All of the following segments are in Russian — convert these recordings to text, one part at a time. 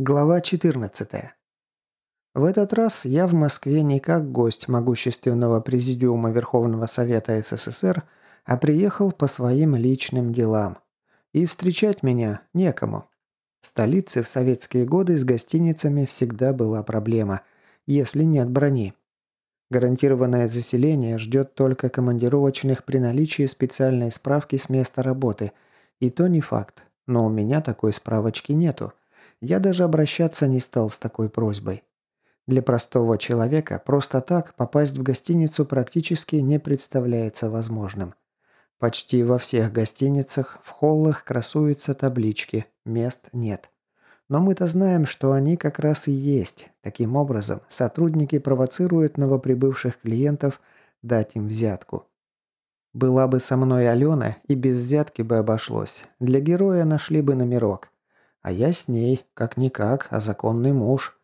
Глава 14. В этот раз я в Москве не как гость могущественного президиума Верховного Совета СССР, а приехал по своим личным делам. И встречать меня некому. В столице в советские годы с гостиницами всегда была проблема, если нет брони. Гарантированное заселение ждет только командировочных при наличии специальной справки с места работы. И то не факт, но у меня такой справочки нету. Я даже обращаться не стал с такой просьбой. Для простого человека просто так попасть в гостиницу практически не представляется возможным. Почти во всех гостиницах в холлах красуются таблички «Мест нет». Но мы-то знаем, что они как раз и есть. Таким образом, сотрудники провоцируют новоприбывших клиентов дать им взятку. Была бы со мной Алена, и без взятки бы обошлось. Для героя нашли бы номерок. А я с ней, как-никак, а законный муж.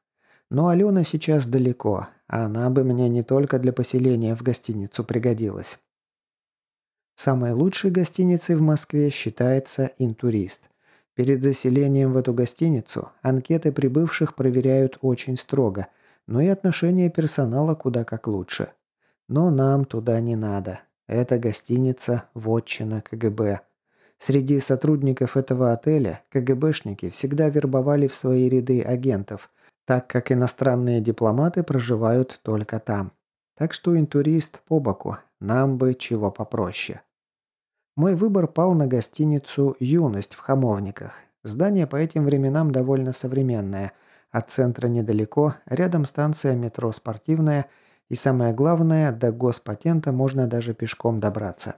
Но Алена сейчас далеко, а она бы мне не только для поселения в гостиницу пригодилась. Самой лучшей гостиницей в Москве считается «Интурист». Перед заселением в эту гостиницу анкеты прибывших проверяют очень строго, но и отношение персонала куда как лучше. Но нам туда не надо. Это гостиница «Вотчина КГБ». Среди сотрудников этого отеля КГБшники всегда вербовали в свои ряды агентов, так как иностранные дипломаты проживают только там. Так что интурист по боку, нам бы чего попроще. Мой выбор пал на гостиницу «Юность» в Хамовниках. Здание по этим временам довольно современное. От центра недалеко, рядом станция метро «Спортивная» и самое главное, до госпатента можно даже пешком добраться.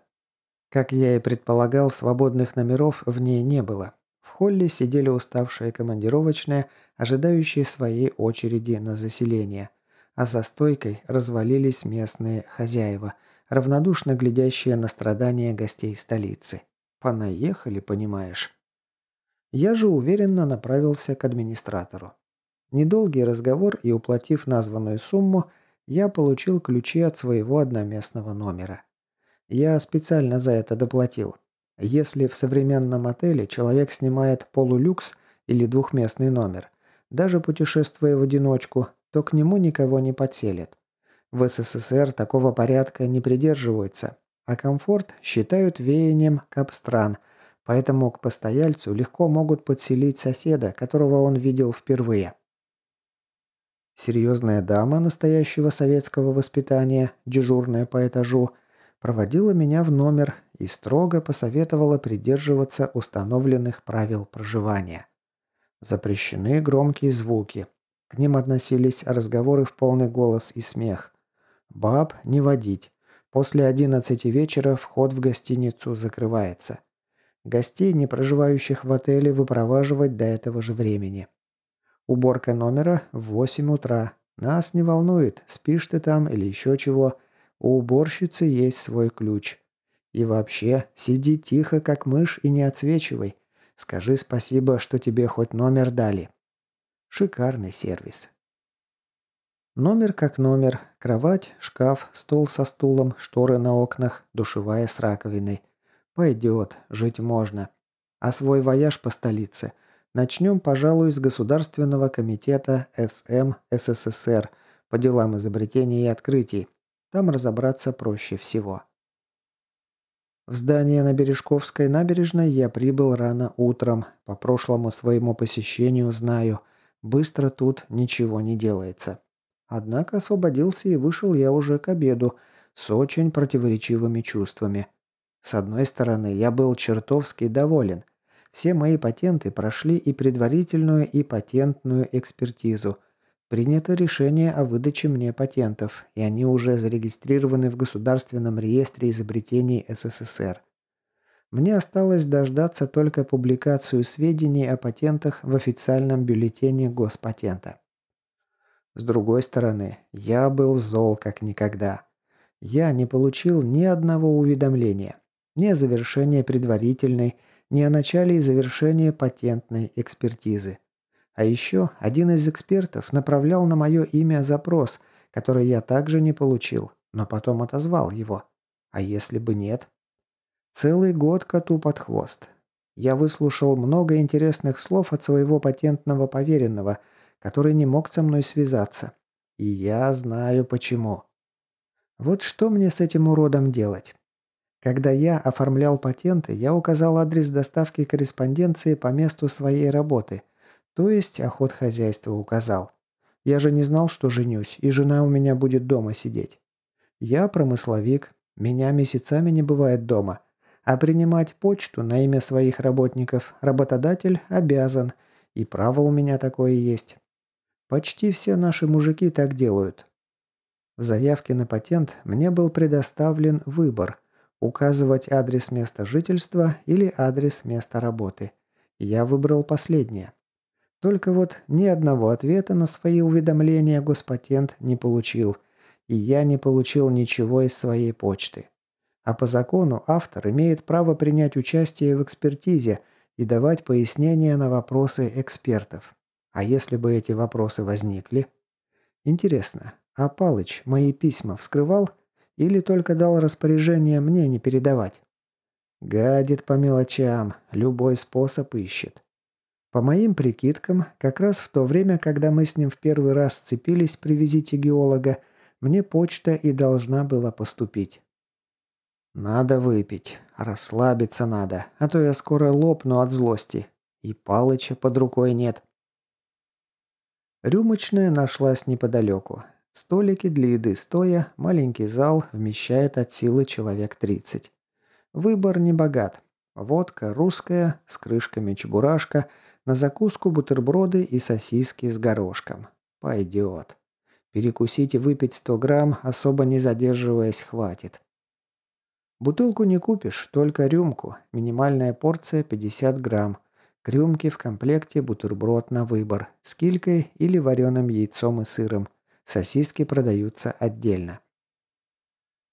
Как я и предполагал, свободных номеров в ней не было. В холле сидели уставшие командировочные, ожидающие своей очереди на заселение. А за стойкой развалились местные хозяева, равнодушно глядящие на страдания гостей столицы. Понаехали, понимаешь. Я же уверенно направился к администратору. Недолгий разговор и уплатив названную сумму, я получил ключи от своего одноместного номера. Я специально за это доплатил. Если в современном отеле человек снимает полулюкс или двухместный номер, даже путешествуя в одиночку, то к нему никого не подселят. В СССР такого порядка не придерживаются, а комфорт считают веянием капстран, поэтому к постояльцу легко могут подселить соседа, которого он видел впервые. Серьезная дама настоящего советского воспитания, дежурная по этажу – проводила меня в номер и строго посоветовала придерживаться установленных правил проживания. Запрещены громкие звуки. К ним относились разговоры в полный голос и смех. Баб не водить. После 11 вечера вход в гостиницу закрывается. Гостей, не проживающих в отеле, выпроваживать до этого же времени. Уборка номера в 8 утра. Нас не волнует, спишь ты там или еще чего. У уборщицы есть свой ключ. И вообще, сиди тихо, как мышь, и не отсвечивай. Скажи спасибо, что тебе хоть номер дали. Шикарный сервис. Номер как номер. Кровать, шкаф, стол со стулом, шторы на окнах, душевая с раковиной. Пойдет, жить можно. А свой вояж по столице начнем, пожалуй, с Государственного комитета СМ СССР по делам изобретений и открытий, там разобраться проще всего. В здание на Бережковской набережной я прибыл рано утром. По прошлому своему посещению знаю, быстро тут ничего не делается. Однако освободился и вышел я уже к обеду с очень противоречивыми чувствами. С одной стороны, я был чертовски доволен. Все мои патенты прошли и предварительную, и патентную экспертизу. Принято решение о выдаче мне патентов, и они уже зарегистрированы в Государственном реестре изобретений СССР. Мне осталось дождаться только публикацию сведений о патентах в официальном бюллетене Госпатента. С другой стороны, я был зол как никогда. Я не получил ни одного уведомления, ни о завершении предварительной, ни о начале и завершении патентной экспертизы. А еще один из экспертов направлял на мое имя запрос, который я также не получил, но потом отозвал его. А если бы нет? Целый год коту под хвост. Я выслушал много интересных слов от своего патентного поверенного, который не мог со мной связаться. И я знаю почему. Вот что мне с этим уродом делать? Когда я оформлял патенты, я указал адрес доставки корреспонденции по месту своей работы, то есть охот хозяйства указал. Я же не знал, что женюсь, и жена у меня будет дома сидеть. Я промысловик, меня месяцами не бывает дома, а принимать почту на имя своих работников работодатель обязан, и право у меня такое есть. Почти все наши мужики так делают. В заявке на патент мне был предоставлен выбор – указывать адрес места жительства или адрес места работы. Я выбрал последнее. Только вот ни одного ответа на свои уведомления Госпатент не получил, и я не получил ничего из своей почты. А по закону автор имеет право принять участие в экспертизе и давать пояснения на вопросы экспертов. А если бы эти вопросы возникли? Интересно, а Палыч мои письма вскрывал или только дал распоряжение мне не передавать? Гадит по мелочам, любой способ ищет. По моим прикидкам, как раз в то время, когда мы с ним в первый раз сцепились при визите геолога, мне почта и должна была поступить. Надо выпить, расслабиться надо, а то я скоро лопну от злости. И Палыча под рукой нет. Рюмочная нашлась неподалеку. Столики для еды стоя, маленький зал вмещает от силы человек 30. Выбор не богат. Водка русская, с крышками чебурашка, на закуску бутерброды и сосиски с горошком. Пойдет. Перекусить и выпить 100 грамм, особо не задерживаясь, хватит. Бутылку не купишь, только рюмку. Минимальная порция 50 грамм. К рюмке в комплекте бутерброд на выбор, с килькой или вареным яйцом и сыром. Сосиски продаются отдельно.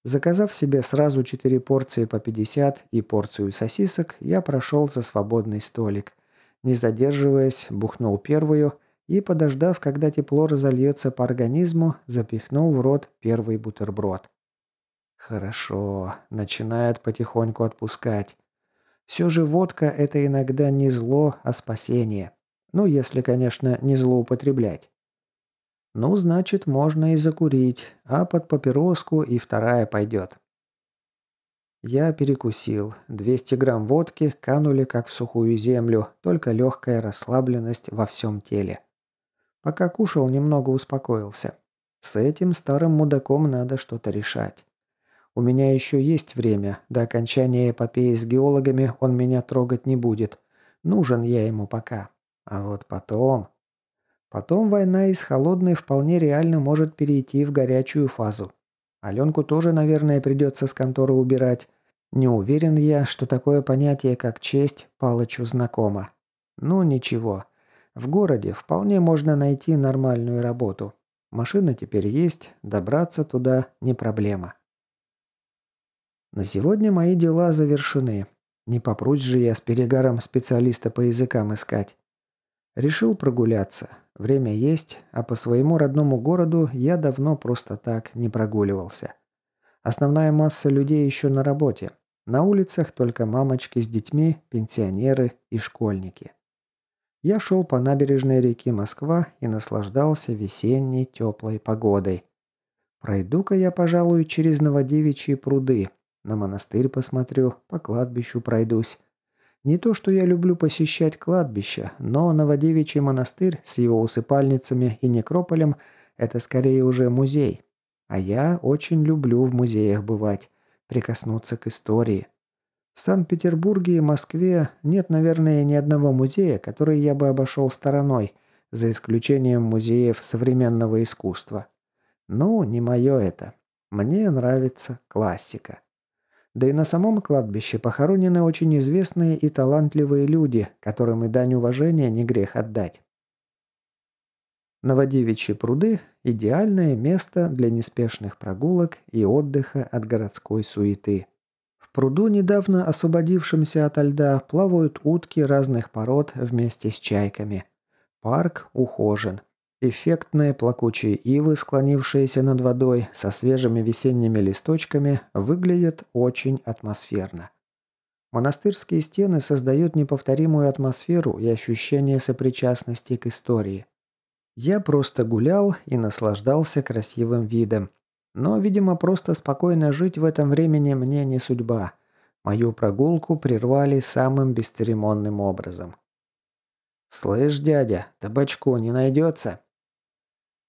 Заказав себе сразу 4 порции по 50 и порцию сосисок, я прошел за свободный столик. Не задерживаясь, бухнул первую и, подождав, когда тепло разольется по организму, запихнул в рот первый бутерброд. Хорошо, начинает потихоньку отпускать. Все же водка – это иногда не зло, а спасение. Ну, если, конечно, не злоупотреблять. Ну, значит, можно и закурить, а под папироску и вторая пойдет. Я перекусил. 200 грамм водки канули как в сухую землю, только легкая расслабленность во всем теле. Пока кушал, немного успокоился. С этим старым мудаком надо что-то решать. У меня еще есть время. До окончания эпопеи с геологами он меня трогать не будет. Нужен я ему пока. А вот потом... Потом война из холодной вполне реально может перейти в горячую фазу. Аленку тоже, наверное, придется с конторы убирать. Не уверен я, что такое понятие, как честь, Палычу знакомо. Ну, ничего. В городе вполне можно найти нормальную работу. Машина теперь есть, добраться туда не проблема. На сегодня мои дела завершены. Не попрусь же я с перегаром специалиста по языкам искать. Решил прогуляться. Время есть, а по своему родному городу я давно просто так не прогуливался. Основная масса людей еще на работе. На улицах только мамочки с детьми, пенсионеры и школьники. Я шел по набережной реки Москва и наслаждался весенней теплой погодой. Пройду-ка я, пожалуй, через Новодевичьи пруды, на монастырь посмотрю, по кладбищу пройдусь. Не то, что я люблю посещать кладбища, но Новодевичий монастырь с его усыпальницами и некрополем – это скорее уже музей. А я очень люблю в музеях бывать, прикоснуться к истории. В Санкт-Петербурге и Москве нет, наверное, ни одного музея, который я бы обошел стороной, за исключением музеев современного искусства. Ну, не мое это. Мне нравится классика. Да и на самом кладбище похоронены очень известные и талантливые люди, которым и дань уважения не грех отдать. Новодевичьи пруды – идеальное место для неспешных прогулок и отдыха от городской суеты. В пруду, недавно освободившемся ото льда, плавают утки разных пород вместе с чайками. Парк ухожен. Эффектные плакучие ивы, склонившиеся над водой, со свежими весенними листочками, выглядят очень атмосферно. Монастырские стены создают неповторимую атмосферу и ощущение сопричастности к истории. Я просто гулял и наслаждался красивым видом. Но, видимо, просто спокойно жить в этом времени мне не судьба. Мою прогулку прервали самым бесцеремонным образом. «Слышь, дядя, табачку не найдется?»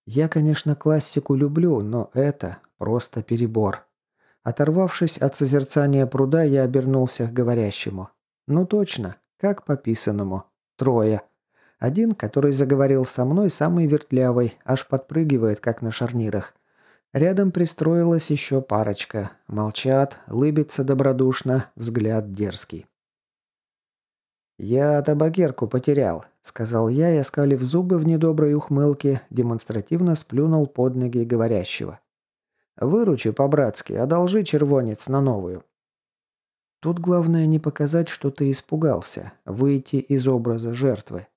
Я, конечно, классику люблю, но это просто перебор. Оторвавшись от созерцания пруда, я обернулся к говорящему. Ну точно, как по писанному. Трое. Один, который заговорил со мной, самый вертлявый, аж подпрыгивает, как на шарнирах. Рядом пристроилась еще парочка. Молчат, лыбится добродушно, взгляд дерзкий. «Я табакерку потерял», — сказал я и, оскалив зубы в недоброй ухмылке, демонстративно сплюнул под ноги говорящего. Выручи по-братски, одолжи червонец на новую. Тут главное не показать, что ты испугался, выйти из образа жертвы.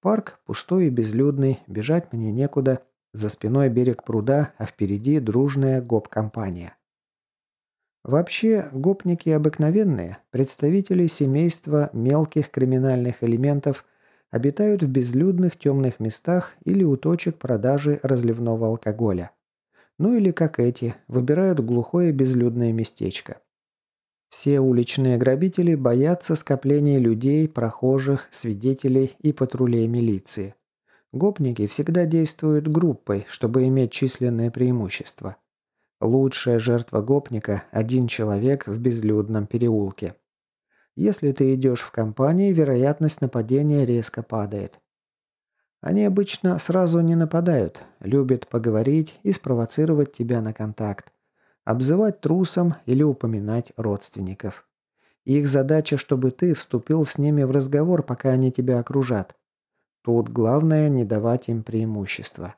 Парк пустой и безлюдный, бежать мне некуда. За спиной берег пруда, а впереди дружная гоп-компания. Вообще, гопники обыкновенные, представители семейства мелких криминальных элементов, обитают в безлюдных темных местах или у точек продажи разливного алкоголя. Ну или, как эти, выбирают глухое безлюдное местечко. Все уличные грабители боятся скопления людей, прохожих, свидетелей и патрулей милиции. Гопники всегда действуют группой, чтобы иметь численное преимущество. Лучшая жертва гопника – один человек в безлюдном переулке. Если ты идешь в компании, вероятность нападения резко падает. Они обычно сразу не нападают, любят поговорить и спровоцировать тебя на контакт, обзывать трусом или упоминать родственников. Их задача, чтобы ты вступил с ними в разговор, пока они тебя окружат. Тут главное не давать им преимущества.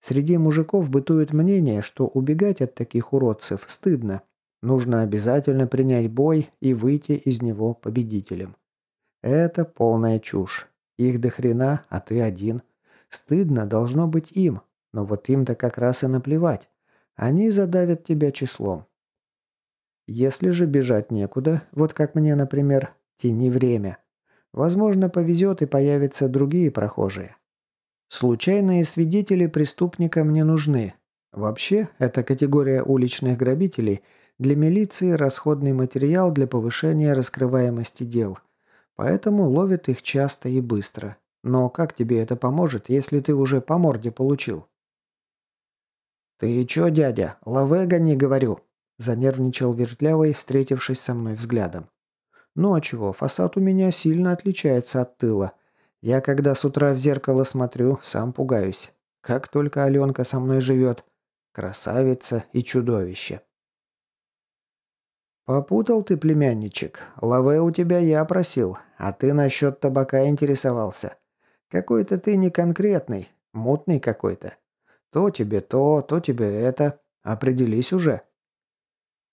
Среди мужиков бытует мнение, что убегать от таких уродцев стыдно. Нужно обязательно принять бой и выйти из него победителем. Это полная чушь. Их до хрена, а ты один. Стыдно должно быть им, но вот им-то как раз и наплевать. Они задавят тебя числом. Если же бежать некуда, вот как мне, например, тяни время. Возможно, повезет и появятся другие прохожие. Случайные свидетели преступникам не нужны. Вообще, эта категория уличных грабителей для милиции расходный материал для повышения раскрываемости дел. Поэтому ловят их часто и быстро. Но как тебе это поможет, если ты уже по морде получил? «Ты чё, дядя, лавега не говорю», – занервничал Вертлявый, встретившись со мной взглядом. «Ну а чего, фасад у меня сильно отличается от тыла. Я когда с утра в зеркало смотрю, сам пугаюсь. Как только Аленка со мной живет. Красавица и чудовище». «Попутал ты, племянничек. Лаве у тебя я просил, а ты насчет табака интересовался. Какой-то ты не конкретный, мутный какой-то. То тебе то, то тебе это. Определись уже».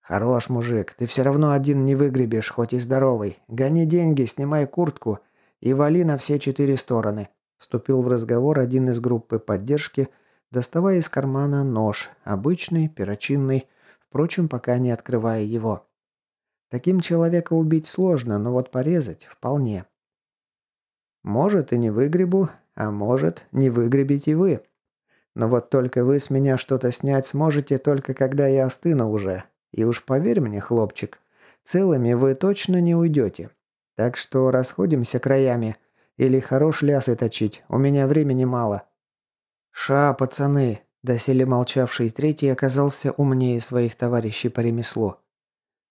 «Хорош, мужик, ты все равно один не выгребешь, хоть и здоровый. Гони деньги, снимай куртку и вали на все четыре стороны», вступил в разговор один из группы поддержки, доставая из кармана нож, обычный, перочинный, впрочем, пока не открывая его. Таким человека убить сложно, но вот порезать вполне. Может и не выгребу, а может не выгребите вы. Но вот только вы с меня что-то снять сможете только когда я остыну уже. И уж поверь мне, хлопчик, целыми вы точно не уйдете. Так что расходимся краями. Или хорош лясы точить, у меня времени мало. Ша, пацаны, доселе молчавший третий оказался умнее своих товарищей по ремеслу.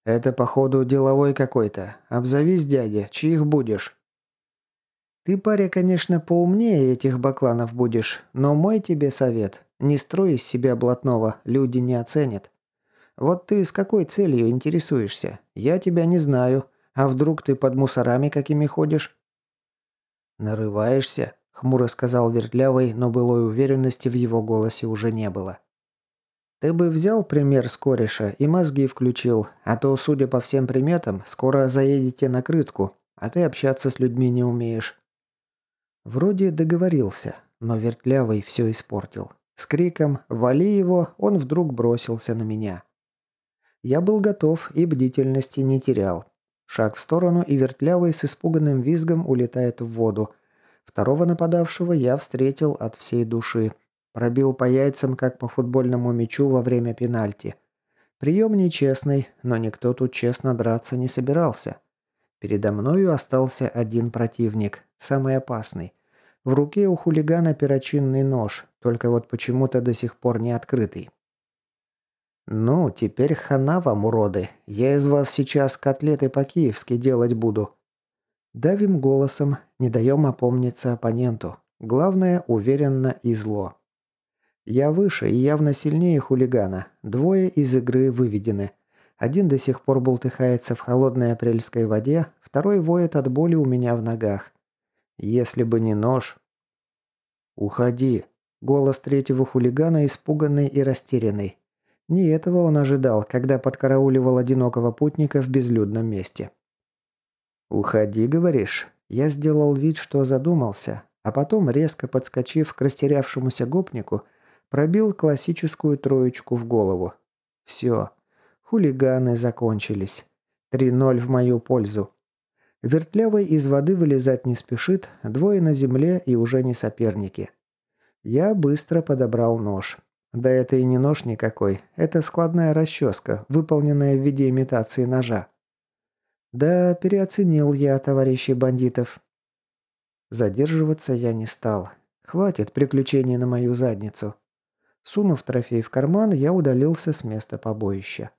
«Это, походу, деловой какой-то. Обзовись, дядя, чьих будешь?» «Ты, паря, конечно, поумнее этих бакланов будешь, но мой тебе совет. Не строй из себя блатного, люди не оценят. Вот ты с какой целью интересуешься? Я тебя не знаю. А вдруг ты под мусорами какими ходишь?» «Нарываешься?» — хмуро сказал Вертлявый, но былой уверенности в его голосе уже не было. Ты бы взял пример с кореша и мозги включил, а то, судя по всем приметам, скоро заедете на крытку, а ты общаться с людьми не умеешь. Вроде договорился, но вертлявый все испортил. С криком «Вали его!» он вдруг бросился на меня. Я был готов и бдительности не терял. Шаг в сторону, и вертлявый с испуганным визгом улетает в воду. Второго нападавшего я встретил от всей души. Пробил по яйцам, как по футбольному мячу во время пенальти. Прием нечестный, но никто тут честно драться не собирался. Передо мною остался один противник, самый опасный. В руке у хулигана перочинный нож, только вот почему-то до сих пор не открытый. «Ну, теперь хана вам, уроды. Я из вас сейчас котлеты по-киевски делать буду». Давим голосом, не даем опомниться оппоненту. Главное, уверенно и зло. Я выше и явно сильнее хулигана. Двое из игры выведены. Один до сих пор бултыхается в холодной апрельской воде, второй воет от боли у меня в ногах. Если бы не нож... «Уходи!» Голос третьего хулигана испуганный и растерянный. Не этого он ожидал, когда подкарауливал одинокого путника в безлюдном месте. «Уходи, говоришь?» Я сделал вид, что задумался, а потом, резко подскочив к растерявшемуся гопнику, пробил классическую троечку в голову. «Все. Хулиганы закончились. 3-0 в мою пользу. Вертлявый из воды вылезать не спешит, двое на земле и уже не соперники. Я быстро подобрал нож. Да это и не нож никакой, это складная расческа, выполненная в виде имитации ножа. Да, переоценил я товарищей бандитов. Задерживаться я не стал. Хватит приключений на мою задницу. Сунув трофей в карман, я удалился с места побоища.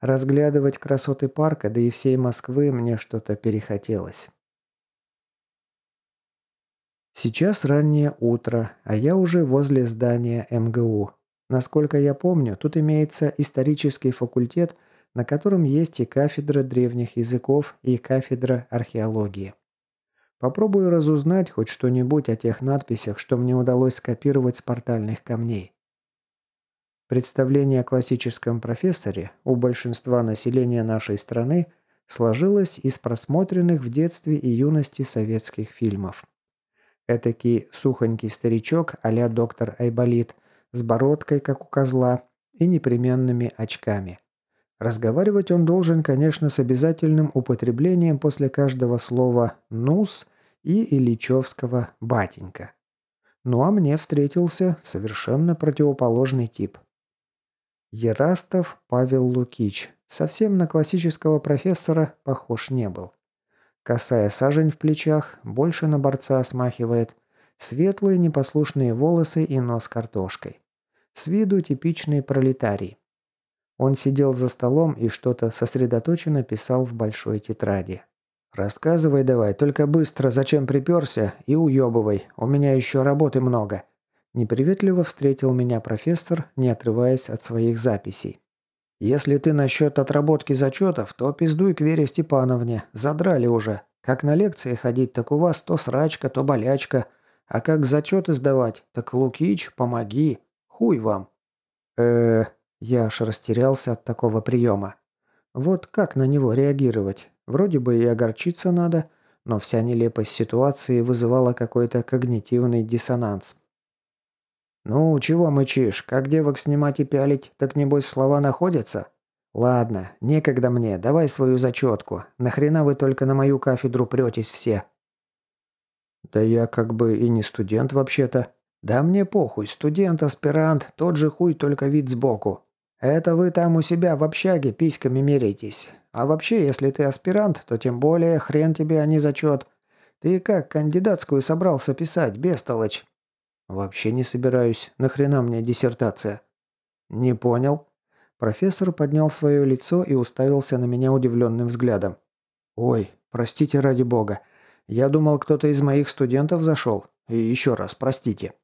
Разглядывать красоты парка, да и всей Москвы мне что-то перехотелось. Сейчас раннее утро, а я уже возле здания МГУ. Насколько я помню, тут имеется исторический факультет, на котором есть и кафедра древних языков, и кафедра археологии. Попробую разузнать хоть что-нибудь о тех надписях, что мне удалось скопировать с портальных камней. Представление о классическом профессоре у большинства населения нашей страны сложилось из просмотренных в детстве и юности советских фильмов. Этакий сухонький старичок а доктор Айболит с бородкой, как у козла, и непременными очками. Разговаривать он должен, конечно, с обязательным употреблением после каждого слова «нус» и Ильичевского «батенька». Ну а мне встретился совершенно противоположный тип – Ерастов Павел Лукич. Совсем на классического профессора похож не был. Косая сажень в плечах, больше на борца смахивает. Светлые непослушные волосы и нос картошкой. С виду типичный пролетарий. Он сидел за столом и что-то сосредоточенно писал в большой тетради. «Рассказывай давай, только быстро, зачем приперся, и уебывай. У меня еще работы много», Неприветливо встретил меня профессор, не отрываясь от своих записей. «Если ты насчет отработки зачетов, то пиздуй к Вере Степановне. Задрали уже. Как на лекции ходить, так у вас то срачка, то болячка. А как зачеты сдавать, так Лукич, помоги. Хуй вам». э Я аж растерялся от такого приема. Вот как на него реагировать? Вроде бы и огорчиться надо, но вся нелепость ситуации вызывала какой-то когнитивный диссонанс. «Ну, чего мычишь? Как девок снимать и пялить, так небось слова находятся?» «Ладно, некогда мне, давай свою зачетку. Нахрена вы только на мою кафедру претесь все?» «Да я как бы и не студент вообще-то». «Да мне похуй, студент, аспирант, тот же хуй, только вид сбоку. Это вы там у себя в общаге письками меряетесь. А вообще, если ты аспирант, то тем более хрен тебе, а не зачет. Ты как кандидатскую собрался писать, бестолочь?» «Вообще не собираюсь. Нахрена мне диссертация?» «Не понял». Профессор поднял свое лицо и уставился на меня удивленным взглядом. «Ой, простите ради бога. Я думал, кто-то из моих студентов зашел. И еще раз, простите».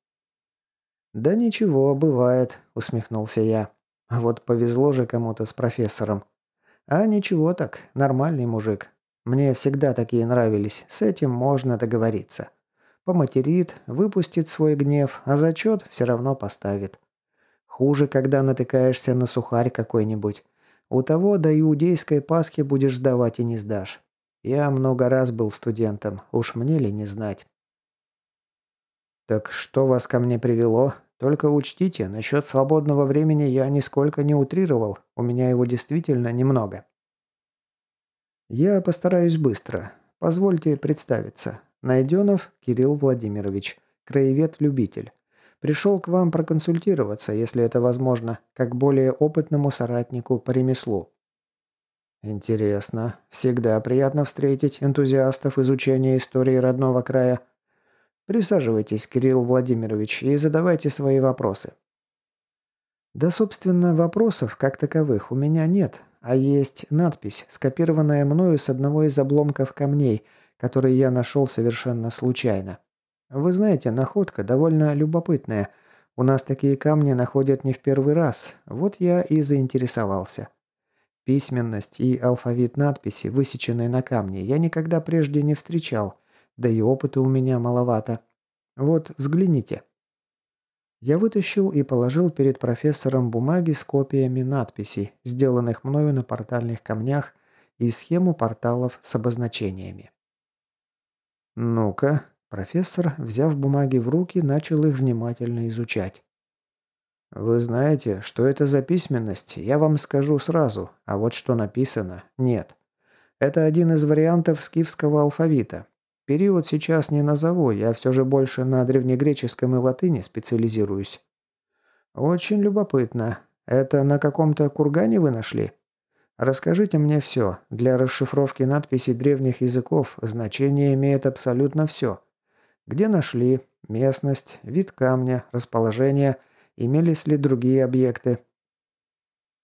«Да ничего, бывает», — усмехнулся я. «Вот повезло же кому-то с профессором». «А ничего так, нормальный мужик. Мне всегда такие нравились, с этим можно договориться». Поматерит, выпустит свой гнев, а зачет все равно поставит. Хуже, когда натыкаешься на сухарь какой-нибудь. У того до иудейской Пасхи будешь сдавать и не сдашь. Я много раз был студентом, уж мне ли не знать. «Так что вас ко мне привело? Только учтите, насчет свободного времени я нисколько не утрировал, у меня его действительно немного». Я постараюсь быстро. Позвольте представиться. Найденов Кирилл Владимирович, краевед-любитель. Пришел к вам проконсультироваться, если это возможно, как более опытному соратнику по ремеслу. Интересно. Всегда приятно встретить энтузиастов изучения истории родного края. Присаживайтесь, Кирилл Владимирович, и задавайте свои вопросы. Да, собственно, вопросов как таковых у меня нет, а есть надпись, скопированная мною с одного из обломков камней, который я нашел совершенно случайно. Вы знаете, находка довольно любопытная. У нас такие камни находят не в первый раз, вот я и заинтересовался. Письменность и алфавит надписи, высеченные на камне, я никогда прежде не встречал, да и опыта у меня маловато. Вот, взгляните. Я вытащил и положил перед профессором бумаги с копиями надписей, сделанных мною на портальных камнях, и схему порталов с обозначениями. «Ну-ка», профессор, взяв бумаги в руки, начал их внимательно изучать. «Вы знаете, что это за письменность, я вам скажу сразу, а вот что написано – нет. Это один из вариантов скифского алфавита. Период сейчас не назову, я все же больше на древнегреческом и латыни специализируюсь». «Очень любопытно. Это на каком-то кургане вы нашли?» «Расскажите мне все. Для расшифровки надписей древних языков значение имеет абсолютно все. Где нашли, местность, вид камня, расположение – Имелись ли другие объекты?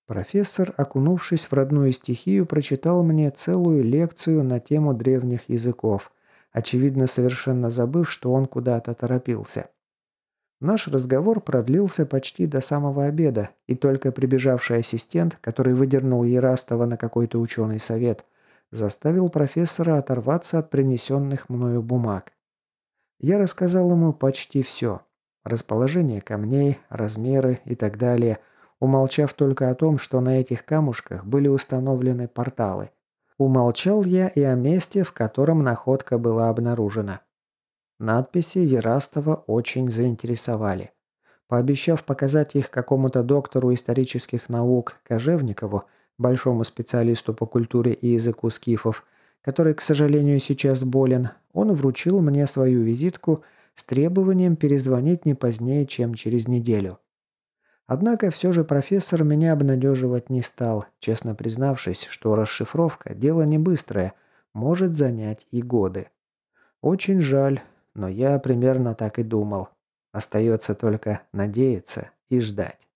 Профессор, окунувшись в родную стихию, прочитал мне целую лекцию на тему древних языков, очевидно совершенно забыв, что он куда-то торопился. Наш разговор продлился почти до самого обеда, и только прибежавший ассистент, который выдернул Ерастова на какой-то ученый совет, заставил профессора оторваться от принесенных мною бумаг. Я рассказал ему почти все. Расположение камней, размеры и так далее, умолчав только о том, что на этих камушках были установлены порталы. Умолчал я и о месте, в котором находка была обнаружена. Надписи Ерастова очень заинтересовали. Пообещав показать их какому-то доктору исторических наук Кожевникову, большому специалисту по культуре и языку скифов, который, к сожалению, сейчас болен, он вручил мне свою визитку – с требованием перезвонить не позднее, чем через неделю. Однако все же профессор меня обнадеживать не стал, честно признавшись, что расшифровка – дело не быстрое, может занять и годы. Очень жаль, но я примерно так и думал. Остается только надеяться и ждать.